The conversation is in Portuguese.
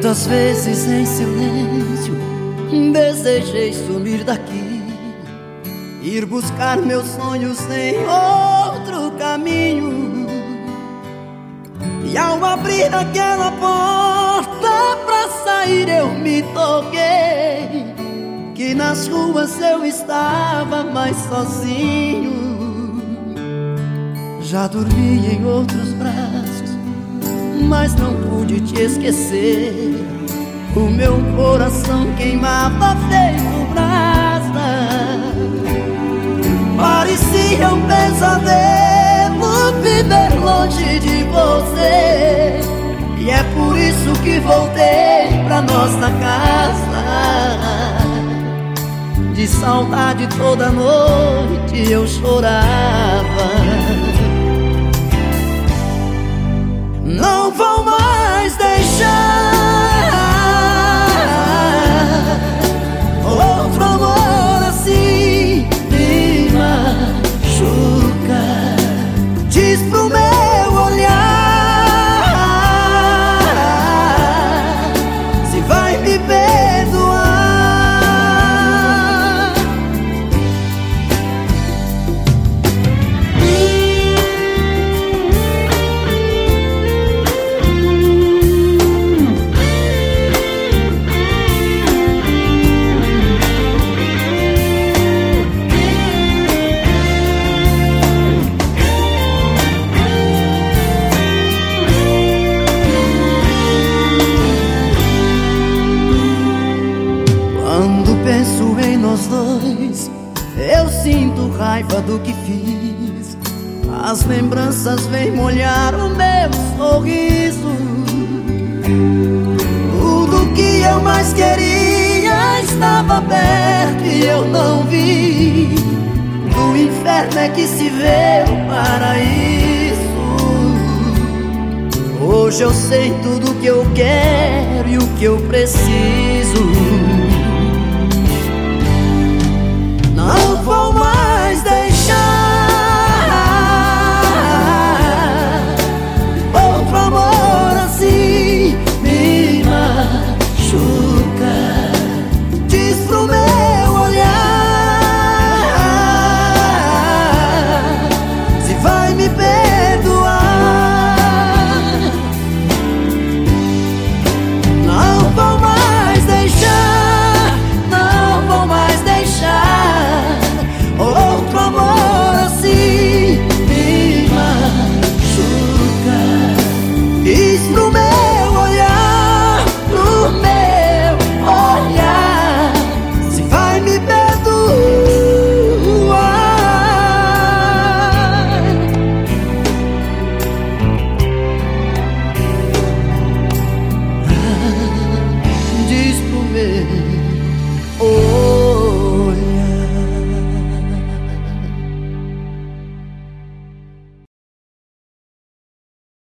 Quantas vezes em silêncio desejei sumir daqui, ir buscar meus sonhos em outro caminho. E ao abrir aquela porta pra sair, eu me toquei que nas ruas eu estava mais sozinho. Já dormi em outros braços, mas não pude te esquecer. O meu coração queimava feito brasa. Parecia um pesadelo viver longe de você. E é por isso que voltei pra nossa casa. De saudade toda noite eu chorava Diz pro meu Eu sinto raiva do que fiz. As lembranças vêm molhar o meu sorriso. Tudo que eu mais queria estava perto e eu não vi. Do inferno é que se vê o paraíso. Hoje eu sei tudo que eu quero e o que eu preciso